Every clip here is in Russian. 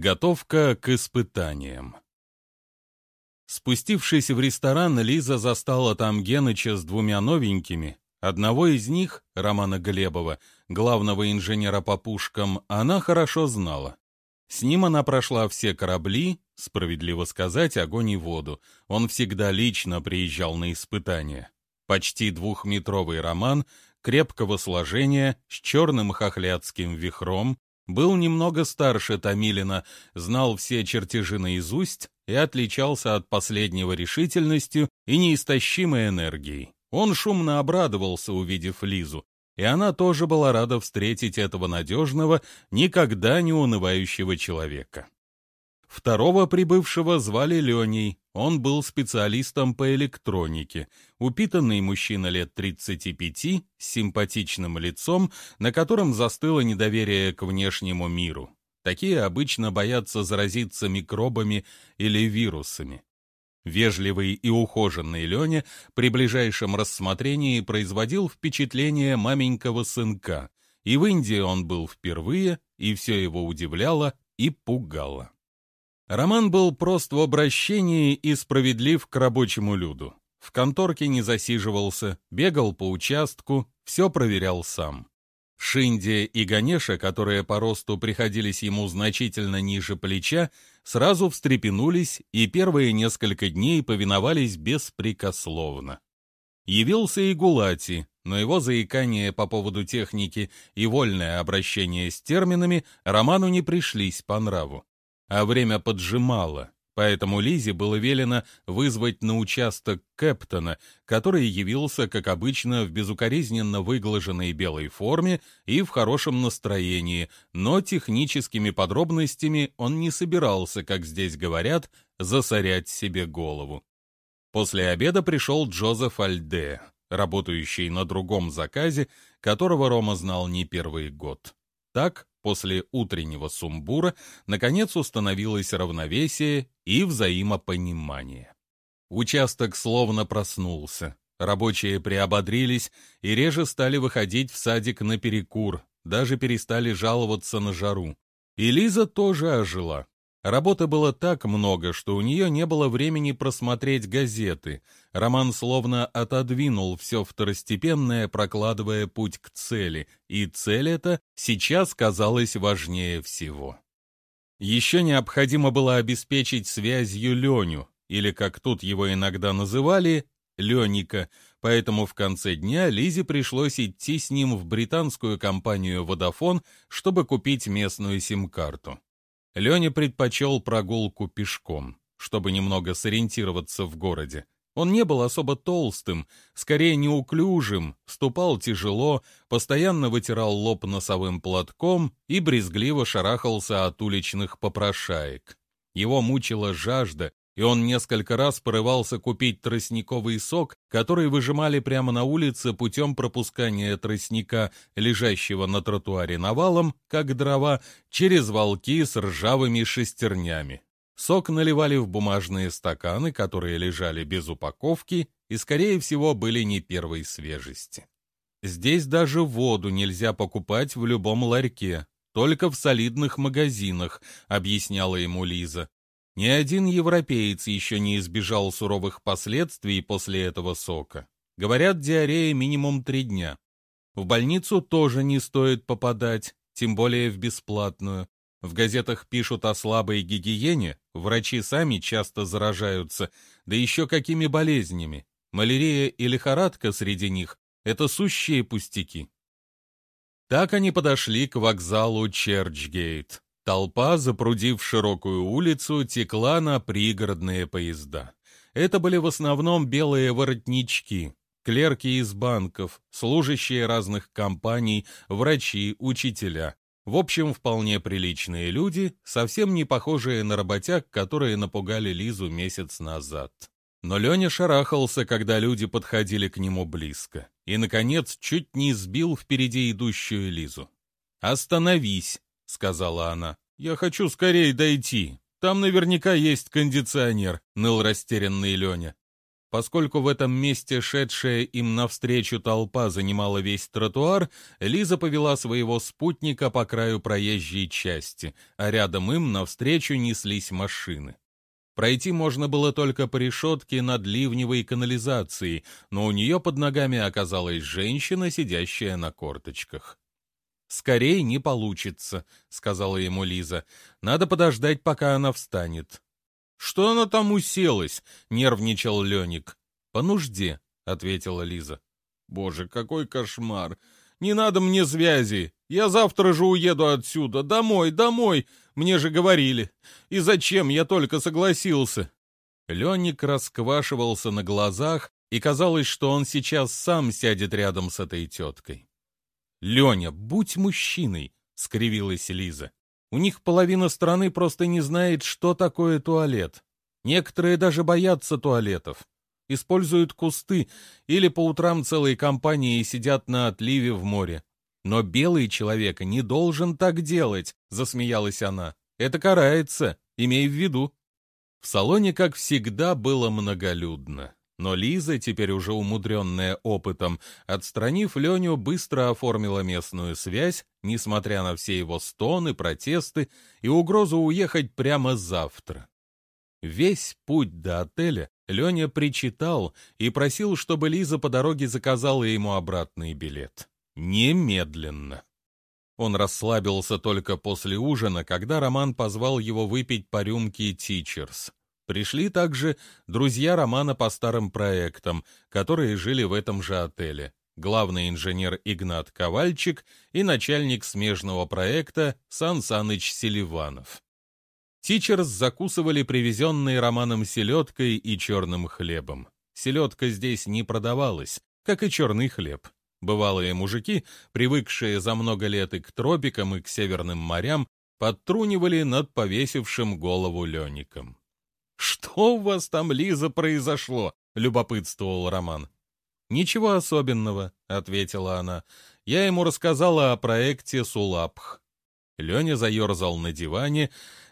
Готовка к испытаниям. Спустившись в ресторан, Лиза застала там Геныча с двумя новенькими. Одного из них, Романа Глебова, главного инженера по пушкам, она хорошо знала. С ним она прошла все корабли, справедливо сказать, огонь и воду. Он всегда лично приезжал на испытания. Почти двухметровый Роман, крепкого сложения, с черным хохлядским вихром, был немного старше Томилина, знал все чертежи наизусть и отличался от последнего решительностью и неистощимой энергией. Он шумно обрадовался, увидев Лизу, и она тоже была рада встретить этого надежного, никогда не унывающего человека. Второго прибывшего звали Леней, он был специалистом по электронике, упитанный мужчина лет 35 с симпатичным лицом, на котором застыло недоверие к внешнему миру. Такие обычно боятся заразиться микробами или вирусами. Вежливый и ухоженный Леня при ближайшем рассмотрении производил впечатление маменького сынка, и в Индии он был впервые, и все его удивляло и пугало. Роман был прост в обращении и справедлив к рабочему люду. В конторке не засиживался, бегал по участку, все проверял сам. Шинди и Ганеша, которые по росту приходились ему значительно ниже плеча, сразу встрепенулись и первые несколько дней повиновались беспрекословно. Явился и Гулати, но его заикание по поводу техники и вольное обращение с терминами Роману не пришлись по нраву а время поджимало, поэтому Лизе было велено вызвать на участок Кэптона, который явился, как обычно, в безукоризненно выглаженной белой форме и в хорошем настроении, но техническими подробностями он не собирался, как здесь говорят, засорять себе голову. После обеда пришел Джозеф Альде, работающий на другом заказе, которого Рома знал не первый год. Так, после утреннего сумбура, наконец установилось равновесие и взаимопонимание. Участок словно проснулся. Рабочие приободрились и реже стали выходить в садик на перекур, даже перестали жаловаться на жару. И Лиза тоже ожила. Работы было так много, что у нее не было времени просмотреть газеты. Роман словно отодвинул все второстепенное, прокладывая путь к цели, и цель эта сейчас казалась важнее всего. Еще необходимо было обеспечить связью Леню, или, как тут его иногда называли, Леника, поэтому в конце дня Лизе пришлось идти с ним в британскую компанию «Водофон», чтобы купить местную сим-карту. Леня предпочел прогулку пешком, чтобы немного сориентироваться в городе. Он не был особо толстым, скорее неуклюжим, ступал тяжело, постоянно вытирал лоб носовым платком и брезгливо шарахался от уличных попрошаек. Его мучила жажда, и он несколько раз порывался купить тростниковый сок, который выжимали прямо на улице путем пропускания тростника, лежащего на тротуаре навалом, как дрова, через волки с ржавыми шестернями. Сок наливали в бумажные стаканы, которые лежали без упаковки и, скорее всего, были не первой свежести. Здесь даже воду нельзя покупать в любом ларьке, только в солидных магазинах, объясняла ему Лиза. Ни один европеец еще не избежал суровых последствий после этого сока. Говорят, диарея минимум три дня. В больницу тоже не стоит попадать, тем более в бесплатную. В газетах пишут о слабой гигиене, врачи сами часто заражаются, да еще какими болезнями. Малярия и лихорадка среди них – это сущие пустяки. Так они подошли к вокзалу Черчгейт. Толпа, запрудив широкую улицу, текла на пригородные поезда. Это были в основном белые воротнички, клерки из банков, служащие разных компаний, врачи, учителя. В общем, вполне приличные люди, совсем не похожие на работяг, которые напугали Лизу месяц назад. Но Леня шарахался, когда люди подходили к нему близко, и, наконец, чуть не сбил впереди идущую Лизу. «Остановись!» — сказала она. «Я хочу скорее дойти. Там наверняка есть кондиционер», — ныл растерянный Леня. Поскольку в этом месте шедшая им навстречу толпа занимала весь тротуар, Лиза повела своего спутника по краю проезжей части, а рядом им навстречу неслись машины. Пройти можно было только по решетке над ливневой канализацией, но у нее под ногами оказалась женщина, сидящая на корточках. «Скорей не получится», — сказала ему Лиза. «Надо подождать, пока она встанет». «Что она там уселась?» — нервничал Леник. «По нужде», — ответила Лиза. «Боже, какой кошмар! Не надо мне связи! Я завтра же уеду отсюда! Домой, домой! Мне же говорили! И зачем я только согласился?» Леник расквашивался на глазах, и казалось, что он сейчас сам сядет рядом с этой теткой. «Леня, будь мужчиной!» — скривилась Лиза. У них половина страны просто не знает, что такое туалет. Некоторые даже боятся туалетов. Используют кусты или по утрам целые компании сидят на отливе в море. Но белый человек не должен так делать, засмеялась она. Это карается, имей в виду. В салоне, как всегда, было многолюдно. Но Лиза, теперь уже умудренная опытом, отстранив Леню, быстро оформила местную связь, несмотря на все его стоны, протесты и угрозу уехать прямо завтра. Весь путь до отеля Леня причитал и просил, чтобы Лиза по дороге заказала ему обратный билет. Немедленно. Он расслабился только после ужина, когда Роман позвал его выпить по рюмке «Тичерс». Пришли также друзья Романа по старым проектам, которые жили в этом же отеле. Главный инженер Игнат Ковальчик и начальник смежного проекта Сан Саныч Селиванов. Тичерс закусывали привезенной Романом селедкой и черным хлебом. Селедка здесь не продавалась, как и черный хлеб. Бывалые мужики, привыкшие за много лет и к тропикам, и к северным морям, подтрунивали над повесившим голову Леником. «Что у вас там, Лиза, произошло?» — любопытствовал Роман. «Ничего особенного», — ответила она. «Я ему рассказала о проекте Сулапх». Леня заерзал на диване,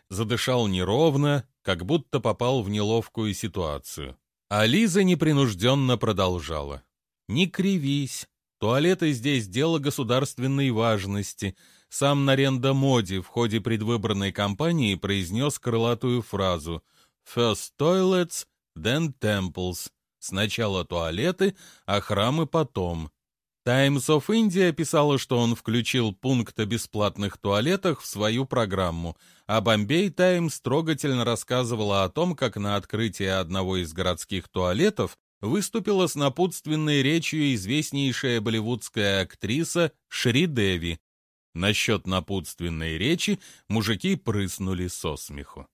задышал неровно, как будто попал в неловкую ситуацию. А Лиза непринужденно продолжала. «Не кривись. Туалеты здесь дело государственной важности. Сам Наренда Моди в ходе предвыборной кампании произнес крылатую фразу — First toilets, then temples. Сначала туалеты, а храмы потом. Times of India писала, что он включил пункт о бесплатных туалетах в свою программу, а Bombay Times трогательно рассказывала о том, как на открытии одного из городских туалетов выступила с напутственной речью известнейшая болливудская актриса Шри Деви. Насчет напутственной речи мужики прыснули со смеху.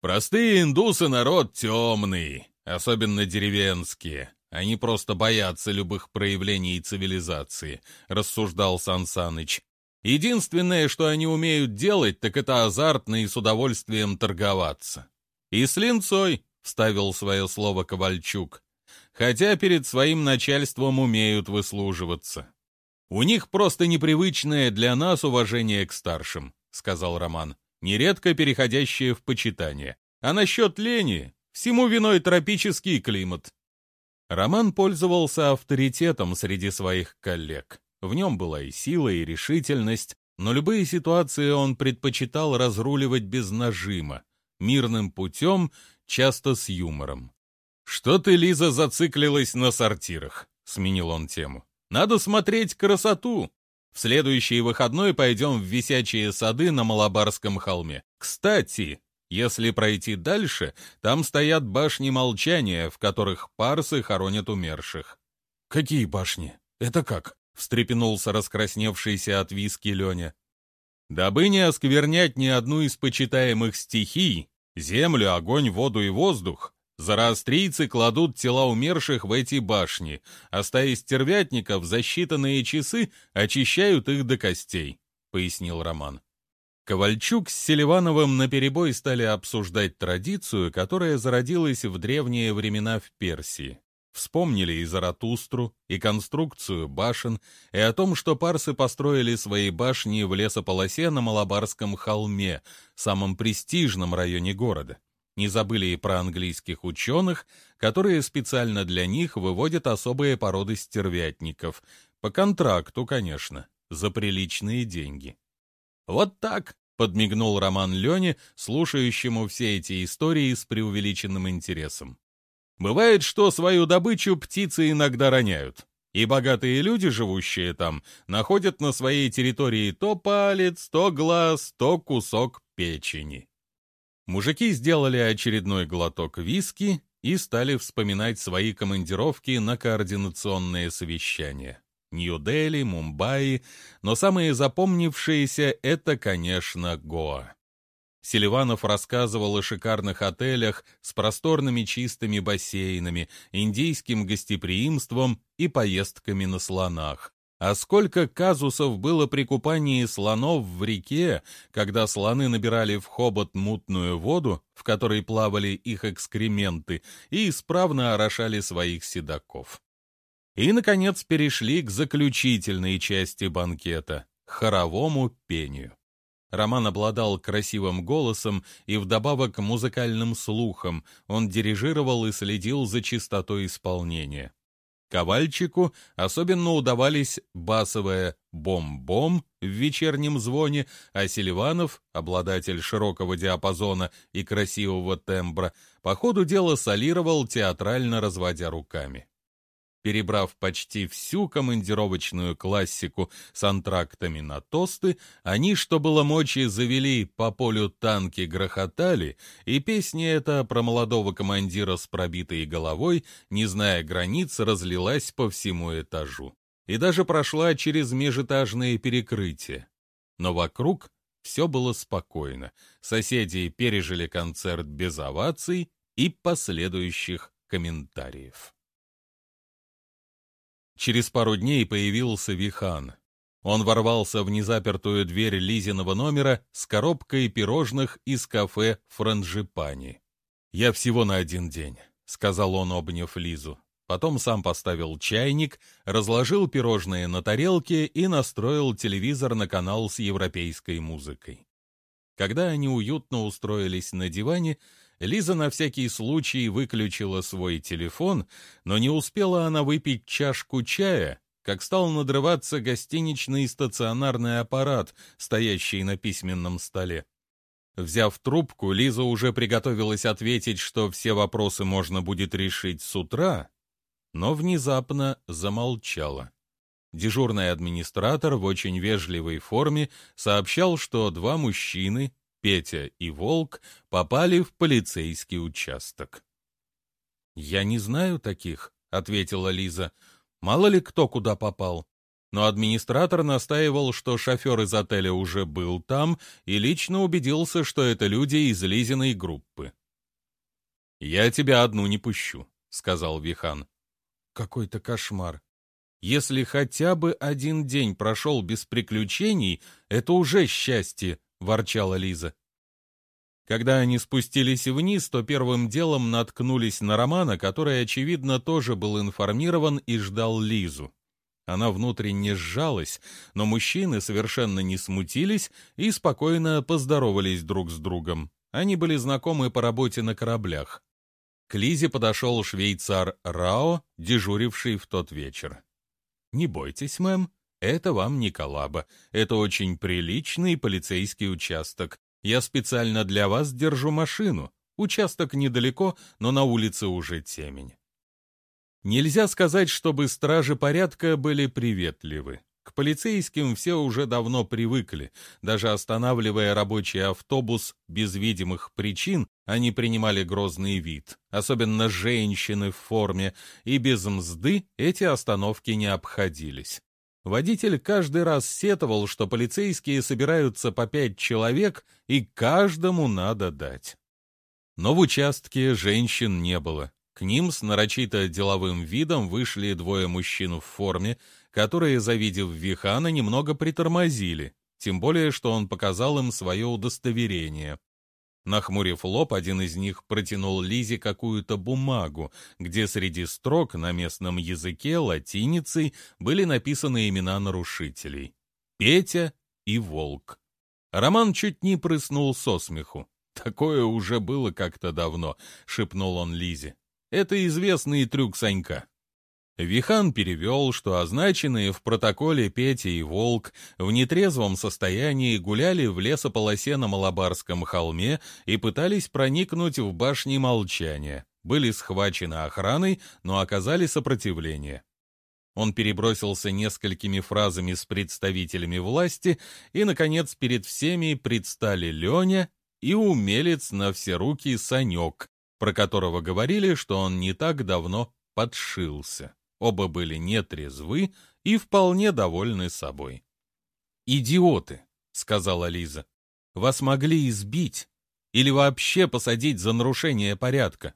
Простые индусы народ темный, особенно деревенские. Они просто боятся любых проявлений цивилизации, рассуждал Сансаныч. Единственное, что они умеют делать, так это азартно и с удовольствием торговаться. И с линцой, вставил свое слово Ковальчук, хотя перед своим начальством умеют выслуживаться. У них просто непривычное для нас уважение к старшим, сказал Роман нередко переходящее в почитание. А насчет лени, всему виной тропический климат. Роман пользовался авторитетом среди своих коллег. В нем была и сила, и решительность, но любые ситуации он предпочитал разруливать без нажима, мирным путем, часто с юмором. «Что ты, Лиза, зациклилась на сортирах?» — сменил он тему. «Надо смотреть красоту. В следующий выходной пойдем в висячие сады на Малабарском холме. Кстати, если пройти дальше, там стоят башни молчания, в которых парсы хоронят умерших. «Какие башни? Это как?» — встрепенулся раскрасневшийся от виски Леня. «Дабы не осквернять ни одну из почитаемых стихий, землю, огонь, воду и воздух, Зороастрийцы кладут тела умерших в эти башни, а стаи стервятников за считанные часы очищают их до костей», — пояснил Роман. Ковальчук с Селивановым наперебой стали обсуждать традицию, которая зародилась в древние времена в Персии. Вспомнили и Заратустру, и конструкцию башен, и о том, что парсы построили свои башни в лесополосе на Малабарском холме, самом престижном районе города. Не забыли и про английских ученых, которые специально для них выводят особые породы стервятников. По контракту, конечно, за приличные деньги. Вот так, подмигнул Роман Лене, слушающему все эти истории с преувеличенным интересом. Бывает, что свою добычу птицы иногда роняют. И богатые люди, живущие там, находят на своей территории то палец, то глаз, то кусок печени. Мужики сделали очередной глоток виски и стали вспоминать свои командировки на координационные совещания. Нью-Дели, Мумбаи, но самые запомнившиеся — это, конечно, Гоа. Селиванов рассказывал о шикарных отелях с просторными чистыми бассейнами, индийским гостеприимством и поездками на слонах. А сколько казусов было при купании слонов в реке, когда слоны набирали в хобот мутную воду, в которой плавали их экскременты, и исправно орошали своих седаков. И, наконец, перешли к заключительной части банкета — хоровому пению. Роман обладал красивым голосом и вдобавок музыкальным слухом, он дирижировал и следил за чистотой исполнения. Ковальчику особенно удавались басовое «бом-бом» в вечернем звоне, а Селиванов, обладатель широкого диапазона и красивого тембра, по ходу дела солировал, театрально разводя руками. Перебрав почти всю командировочную классику с антрактами на тосты, они, что было мочи, завели по полю танки грохотали, и песня эта про молодого командира с пробитой головой, не зная границ, разлилась по всему этажу. И даже прошла через межэтажные перекрытия. Но вокруг все было спокойно. Соседи пережили концерт без оваций и последующих комментариев. Через пару дней появился Вихан. Он ворвался в незапертую дверь Лизиного номера с коробкой пирожных из кафе «Франжипани». «Я всего на один день», — сказал он, обняв Лизу. Потом сам поставил чайник, разложил пирожные на тарелке и настроил телевизор на канал с европейской музыкой. Когда они уютно устроились на диване, Лиза на всякий случай выключила свой телефон, но не успела она выпить чашку чая, как стал надрываться гостиничный стационарный аппарат, стоящий на письменном столе. Взяв трубку, Лиза уже приготовилась ответить, что все вопросы можно будет решить с утра, но внезапно замолчала. Дежурный администратор в очень вежливой форме сообщал, что два мужчины, Петя и Волк попали в полицейский участок. «Я не знаю таких», — ответила Лиза. «Мало ли кто куда попал». Но администратор настаивал, что шофер из отеля уже был там и лично убедился, что это люди из Лизиной группы. «Я тебя одну не пущу», — сказал Вихан. «Какой-то кошмар. Если хотя бы один день прошел без приключений, это уже счастье», — ворчала Лиза. Когда они спустились вниз, то первым делом наткнулись на Романа, который, очевидно, тоже был информирован и ждал Лизу. Она внутренне сжалась, но мужчины совершенно не смутились и спокойно поздоровались друг с другом. Они были знакомы по работе на кораблях. К Лизе подошел швейцар Рао, дежуривший в тот вечер. «Не бойтесь, мэм, это вам не коллаба. Это очень приличный полицейский участок. Я специально для вас держу машину. Участок недалеко, но на улице уже темень. Нельзя сказать, чтобы стражи порядка были приветливы. К полицейским все уже давно привыкли. Даже останавливая рабочий автобус без видимых причин, они принимали грозный вид. Особенно женщины в форме, и без мзды эти остановки не обходились. Водитель каждый раз сетовал, что полицейские собираются по пять человек, и каждому надо дать. Но в участке женщин не было. К ним с нарочито деловым видом вышли двое мужчин в форме, которые, завидев Вихана, немного притормозили, тем более, что он показал им свое удостоверение. Нахмурив лоб, один из них протянул Лизе какую-то бумагу, где среди строк на местном языке латиницей были написаны имена нарушителей. Петя и Волк. Роман чуть не прыснул со смеху. Такое уже было как-то давно, шепнул он Лизе. Это известный трюк Санька. Вихан перевел, что означенные в протоколе Петя и Волк в нетрезвом состоянии гуляли в лесополосе на Малабарском холме и пытались проникнуть в башни молчания, были схвачены охраной, но оказали сопротивление. Он перебросился несколькими фразами с представителями власти, и, наконец, перед всеми предстали Леня и умелец на все руки Санек, про которого говорили, что он не так давно подшился. Оба были нетрезвы и вполне довольны собой. «Идиоты», — сказала Лиза. «Вас могли избить или вообще посадить за нарушение порядка».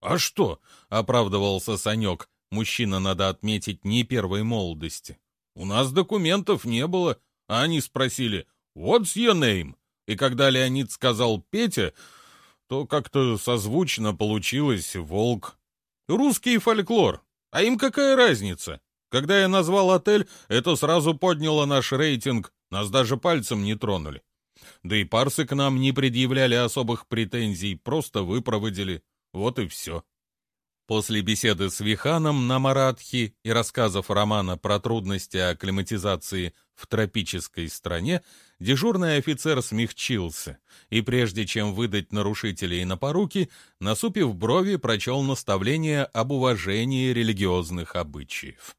«А что?» — оправдывался Санек, мужчина, надо отметить, не первой молодости. «У нас документов не было, а они спросили «What's your name?» И когда Леонид сказал «Петя», то как-то созвучно получилось «Волк». Русский фольклор, а им какая разница? Когда я назвал отель, это сразу подняло наш рейтинг, нас даже пальцем не тронули. Да и парсы к нам не предъявляли особых претензий, просто выпроводили. Вот и все. После беседы с Виханом на Маратхи и рассказов романа про трудности акклиматизации в тропической стране, дежурный офицер смягчился и, прежде чем выдать нарушителей на поруки, насупив брови, прочел наставление об уважении религиозных обычаев.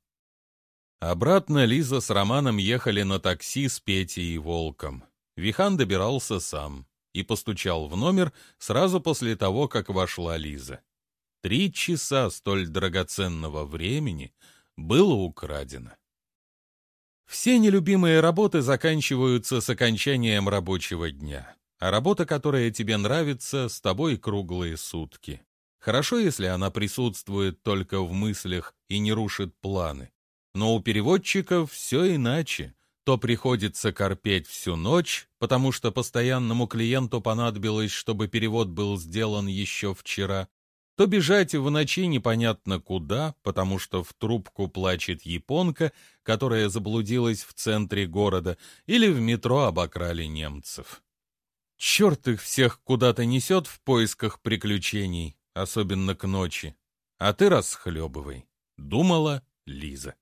Обратно Лиза с Романом ехали на такси с Петей и Волком. Вихан добирался сам и постучал в номер сразу после того, как вошла Лиза. Три часа столь драгоценного времени было украдено. Все нелюбимые работы заканчиваются с окончанием рабочего дня, а работа, которая тебе нравится, с тобой круглые сутки. Хорошо, если она присутствует только в мыслях и не рушит планы. Но у переводчиков все иначе. То приходится корпеть всю ночь, потому что постоянному клиенту понадобилось, чтобы перевод был сделан еще вчера, то бежать в ночи непонятно куда, потому что в трубку плачет японка, которая заблудилась в центре города, или в метро обокрали немцев. Черт их всех куда-то несет в поисках приключений, особенно к ночи. А ты расхлебывай, думала Лиза.